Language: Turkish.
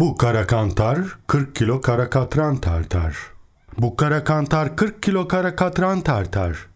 Bu kara kantar 40 kilo kara katran tartar. Bu kara kantar 40 kilo kara katran tartar.